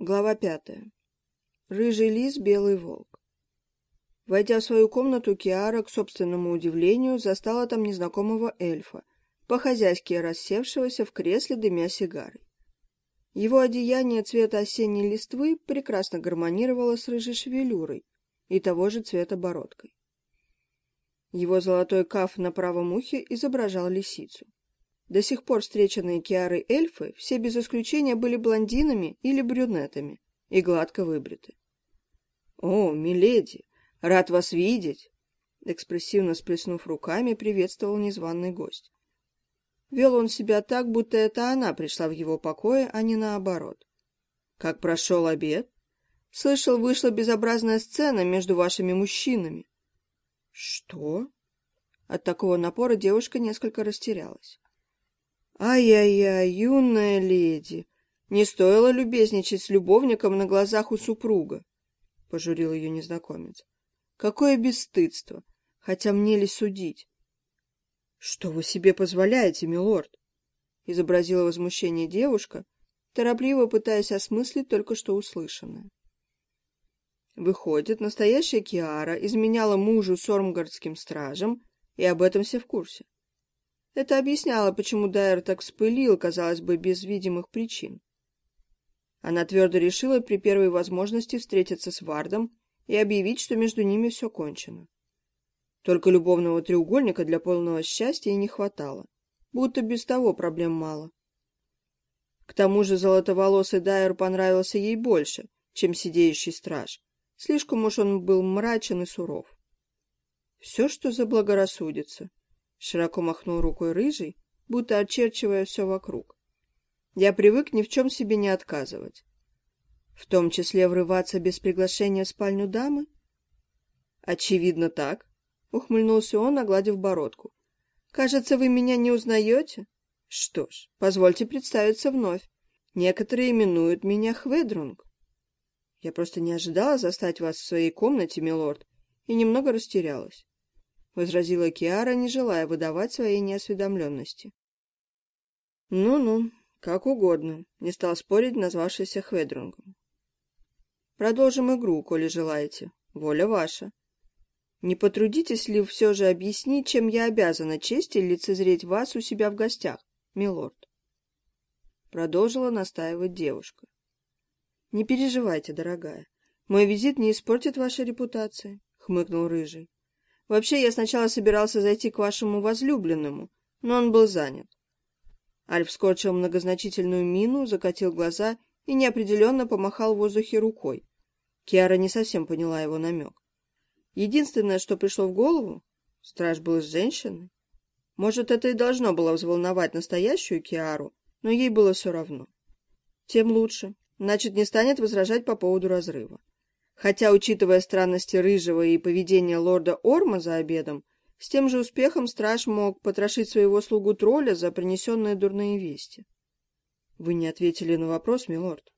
Глава пятая. Рыжий лис, белый волк. Войдя в свою комнату, Киара, к собственному удивлению, застала там незнакомого эльфа, по-хозяйски рассевшегося в кресле, дымя сигарой. Его одеяние цвета осенней листвы прекрасно гармонировало с рыжей шевелюрой и того же цвета бородкой. Его золотой каф на правом ухе изображал лисицу. До сих пор встреченные Киарой эльфы все без исключения были блондинами или брюнетами и гладко выбриты. «О, миледи, рад вас видеть!» Экспрессивно сплеснув руками, приветствовал незваный гость. Вел он себя так, будто это она пришла в его покое, а не наоборот. «Как прошел обед?» «Слышал, вышла безобразная сцена между вашими мужчинами». «Что?» От такого напора девушка несколько растерялась. Ай-яй-яй, юная леди, не стоило любезничать с любовником на глазах у супруга, — пожурил ее незнакомец. Какое бесстыдство, хотя мне ли судить? — Что вы себе позволяете, милорд? — изобразила возмущение девушка, торопливо пытаясь осмыслить только что услышанное. Выходит, настоящая Киара изменяла мужу сормгардским стражам, и об этом все в курсе. Это объясняло, почему Дайер так вспылил, казалось бы, без видимых причин. Она твердо решила при первой возможности встретиться с Вардом и объявить, что между ними все кончено. Только любовного треугольника для полного счастья ей не хватало, будто без того проблем мало. К тому же золотоволосый Дайер понравился ей больше, чем сидеющий страж. Слишком уж он был мрачен и суров. Все, что заблагорассудится. Широко махнул рукой рыжий, будто очерчивая все вокруг. Я привык ни в чем себе не отказывать. В том числе врываться без приглашения в спальню дамы? Очевидно так, ухмыльнулся он, огладив бородку. Кажется, вы меня не узнаете? Что ж, позвольте представиться вновь. Некоторые именуют меня Хведрунг. Я просто не ожидала застать вас в своей комнате, милорд, и немного растерялась возразила Киара, не желая выдавать своей неосведомленности. «Ну-ну, как угодно», — не стал спорить назвавшийся Хведрунгом. «Продолжим игру, коли желаете. Воля ваша. Не потрудитесь ли все же объяснить, чем я обязана чести лицезреть вас у себя в гостях, милорд?» Продолжила настаивать девушка. «Не переживайте, дорогая. Мой визит не испортит вашей репутации», — хмыкнул Рыжий. Вообще, я сначала собирался зайти к вашему возлюбленному, но он был занят. Альф скорчил многозначительную мину, закатил глаза и неопределенно помахал в воздухе рукой. Киара не совсем поняла его намек. Единственное, что пришло в голову, страж был с женщиной. Может, это и должно было взволновать настоящую Киару, но ей было все равно. Тем лучше, значит, не станет возражать по поводу разрыва. Хотя, учитывая странности Рыжего и поведение лорда Орма за обедом, с тем же успехом страж мог потрошить своего слугу тролля за принесенные дурные вести. Вы не ответили на вопрос, милорд.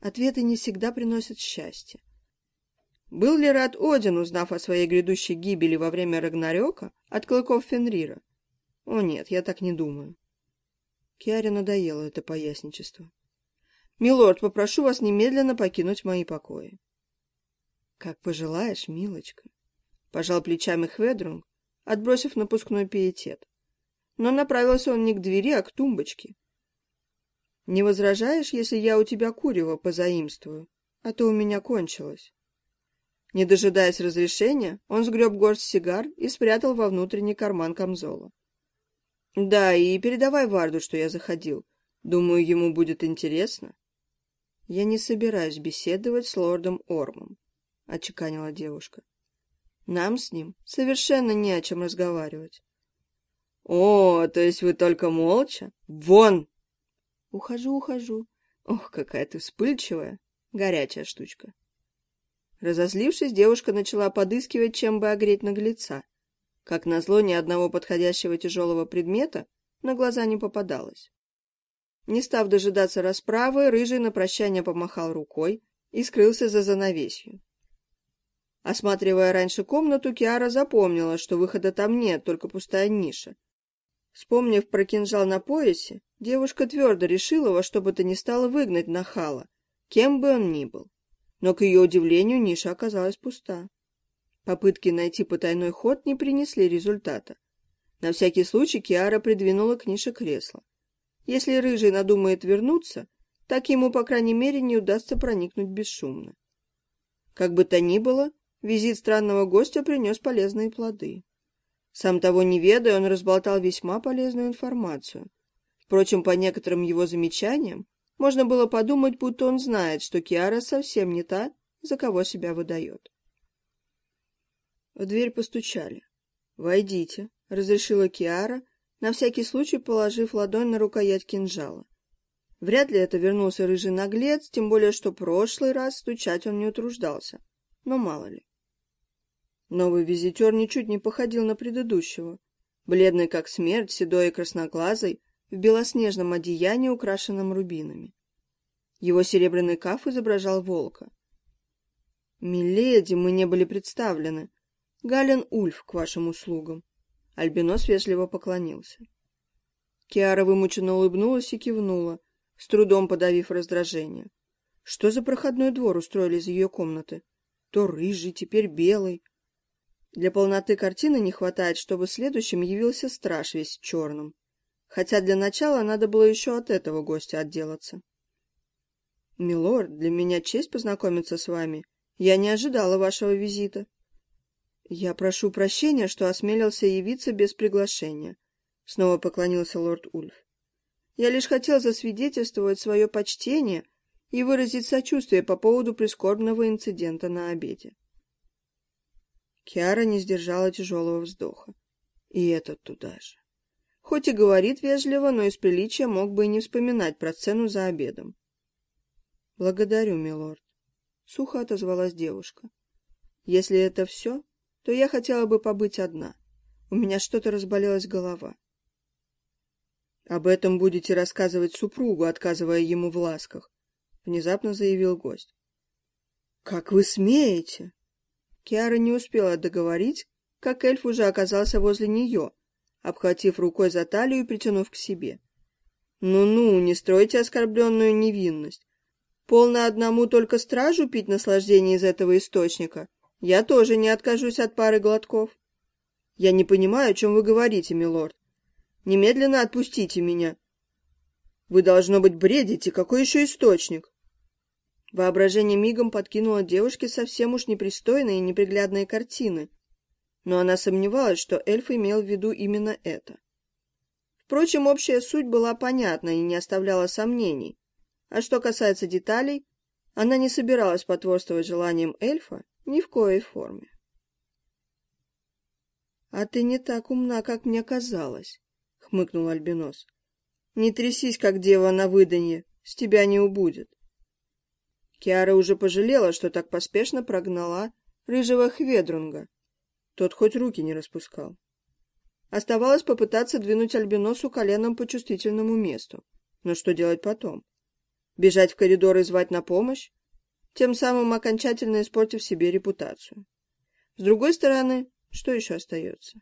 Ответы не всегда приносят счастье. Был ли рад Один, узнав о своей грядущей гибели во время Рагнарёка от клыков Фенрира? О нет, я так не думаю. Киаре надоело это поясничество. «Милорд, попрошу вас немедленно покинуть мои покои». «Как пожелаешь, милочка», — пожал плечами Хведрунг, отбросив напускной пиетет. Но направился он не к двери, а к тумбочке. «Не возражаешь, если я у тебя курево позаимствую, а то у меня кончилось?» Не дожидаясь разрешения, он сгреб горсть сигар и спрятал во внутренний карман камзола. «Да, и передавай Варду, что я заходил. Думаю, ему будет интересно». «Я не собираюсь беседовать с лордом Ормом. — отчеканила девушка. «Нам с ним совершенно не о чем разговаривать». «О, то есть вы только молча? Вон!» «Ухожу, ухожу. Ох, какая ты вспыльчивая. Горячая штучка». Разозлившись, девушка начала подыскивать, чем бы огреть наглеца. Как назло, ни одного подходящего тяжелого предмета на глаза не попадалось. Не став дожидаться расправы, Рыжий на прощание помахал рукой и скрылся за занавесью. Осматривая раньше комнату, Киара запомнила, что выхода там нет, только пустая ниша. Вспомнив про кинжал на поясе, девушка твердо решила во что бы то ни стало выгнать нахала, кем бы он ни был. Но, к ее удивлению, ниша оказалась пуста. Попытки найти потайной ход не принесли результата. На всякий случай Киара придвинула к нише кресло. Если Рыжий надумает вернуться, так ему, по крайней мере, не удастся проникнуть бесшумно. Как бы то ни было, визит странного гостя принес полезные плоды. Сам того не ведая, он разболтал весьма полезную информацию. Впрочем, по некоторым его замечаниям, можно было подумать, будто он знает, что Киара совсем не та, за кого себя выдает. В дверь постучали. «Войдите», — разрешила Киара, на всякий случай положив ладонь на рукоять кинжала. Вряд ли это вернулся рыжий наглец, тем более, что прошлый раз стучать он не утруждался. Но мало ли. Новый визитер ничуть не походил на предыдущего. Бледный как смерть, седой и красноглазый, в белоснежном одеянии, украшенном рубинами. Его серебряный каф изображал волка. «Миледи, мы не были представлены. Гален Ульф к вашим услугам». Альбинос вежливо поклонился. Киара вымученно улыбнулась и кивнула, с трудом подавив раздражение. Что за проходной двор устроили из ее комнаты? То рыжий, теперь белый. Для полноты картины не хватает, чтобы следующим явился страж весь в черном. Хотя для начала надо было еще от этого гостя отделаться. «Милорд, для меня честь познакомиться с вами. Я не ожидала вашего визита». «Я прошу прощения, что осмелился явиться без приглашения», — снова поклонился лорд Ульф. «Я лишь хотел засвидетельствовать свое почтение и выразить сочувствие по поводу прискорбного инцидента на обеде». Киара не сдержала тяжелого вздоха. И этот туда же. Хоть и говорит вежливо, но из приличия мог бы и не вспоминать про сцену за обедом. «Благодарю, милорд», — сухо отозвалась девушка. «Если это все, то я хотела бы побыть одна. У меня что-то разболелась голова». «Об этом будете рассказывать супругу, отказывая ему в ласках», — внезапно заявил гость. «Как вы смеете?» Киара не успела договорить, как эльф уже оказался возле нее, обхватив рукой за талию и притянув к себе. «Ну-ну, не стройте оскорбленную невинность. Полно одному только стражу пить наслаждение из этого источника. Я тоже не откажусь от пары глотков. Я не понимаю, о чем вы говорите, милорд. Немедленно отпустите меня. Вы, должно быть, бредите. Какой еще источник? Воображение мигом подкинуло девушке совсем уж непристойные и неприглядные картины, но она сомневалась, что эльф имел в виду именно это. Впрочем, общая суть была понятна и не оставляла сомнений. А что касается деталей, она не собиралась потворствовать желаниям эльфа ни в коей форме. «А ты не так умна, как мне казалось», — хмыкнул Альбинос. «Не трясись, как дева на выданье, с тебя не убудет». Киара уже пожалела, что так поспешно прогнала рыжего Хведрунга, тот хоть руки не распускал. Оставалось попытаться двинуть Альбиносу коленом по чувствительному месту. Но что делать потом? Бежать в коридор и звать на помощь? Тем самым окончательно испортив себе репутацию. С другой стороны, что еще остается?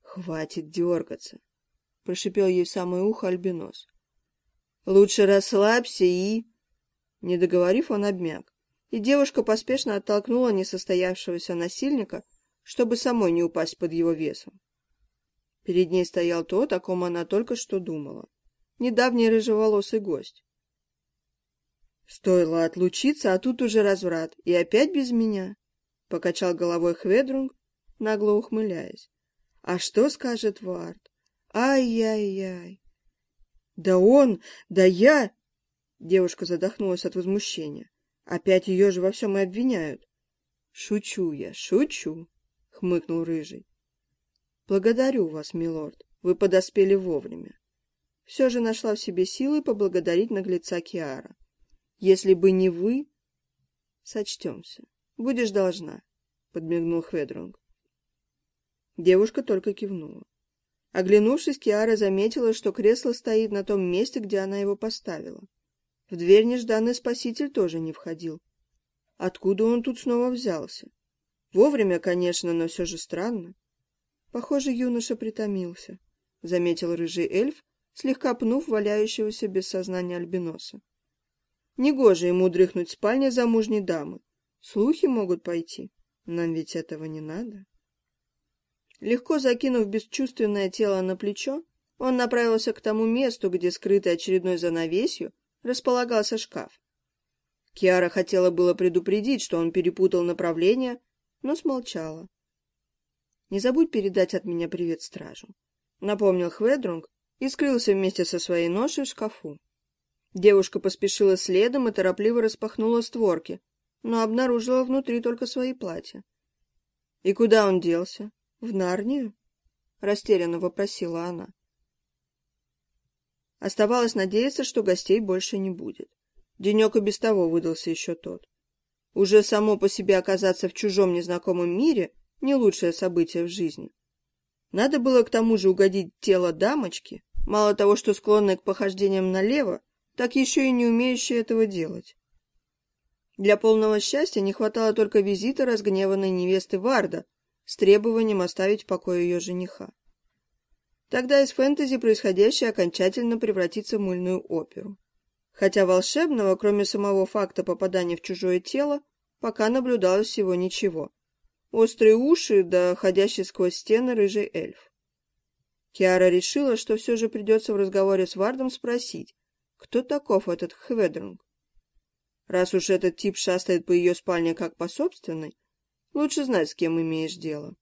«Хватит дергаться», — прошипел ей в самое ухо Альбинос. «Лучше расслабься и...» Не договорив, он обмяк, и девушка поспешно оттолкнула несостоявшегося насильника, чтобы самой не упасть под его весом. Перед ней стоял тот, о ком она только что думала. Недавний рыжеволосый гость. Стоило отлучиться, а тут уже разврат. И опять без меня. Покачал головой Хведрунг, нагло ухмыляясь. А что скажет Вард? Ай-яй-яй. Да он, да я... Девушка задохнулась от возмущения. Опять ее же во всем и обвиняют. Шучу я, шучу хмыкнул Рыжий. «Благодарю вас, милорд, вы подоспели вовремя». Все же нашла в себе силы поблагодарить наглеца Киара. «Если бы не вы...» «Сочтемся. Будешь должна», — подмигнул Хведрунг. Девушка только кивнула. Оглянувшись, Киара заметила, что кресло стоит на том месте, где она его поставила. В дверь нежданный спаситель тоже не входил. Откуда он тут снова взялся? Вовремя, конечно, но все же странно. Похоже, юноша притомился, — заметил рыжий эльф, слегка пнув валяющегося без сознания альбиноса. Негоже ему дрыхнуть в спальне замужней дамы. Слухи могут пойти. Нам ведь этого не надо. Легко закинув бесчувственное тело на плечо, он направился к тому месту, где, скрытый очередной занавесью, располагался шкаф. Киара хотела было предупредить, что он перепутал направление, но смолчала. «Не забудь передать от меня привет стражу», — напомнил Хведрунг и скрылся вместе со своей ношей в шкафу. Девушка поспешила следом и торопливо распахнула створки, но обнаружила внутри только свои платья. «И куда он делся? В Нарнию?» — растерянно вопросила она. Оставалось надеяться, что гостей больше не будет. Денек и без того выдался еще тот. Уже само по себе оказаться в чужом незнакомом мире — не лучшее событие в жизни. Надо было к тому же угодить тело дамочки, мало того, что склонной к похождениям налево, так еще и не умеющей этого делать. Для полного счастья не хватало только визита разгневанной невесты Варда с требованием оставить в покое ее жениха. Тогда из фэнтези происходящее окончательно превратится в мыльную оперу. Хотя волшебного, кроме самого факта попадания в чужое тело, пока наблюдалось всего ничего. Острые уши, да ходящий сквозь стены рыжий эльф. Киара решила, что все же придется в разговоре с Вардом спросить, кто таков этот Хведрунг. Раз уж этот тип шастает по ее спальне как по собственной, лучше знать, с кем имеешь дело.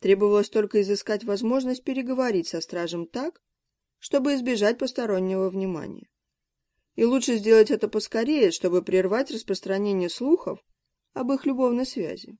Требовалось только изыскать возможность переговорить со стражем так, чтобы избежать постороннего внимания. И лучше сделать это поскорее, чтобы прервать распространение слухов об их любовной связи.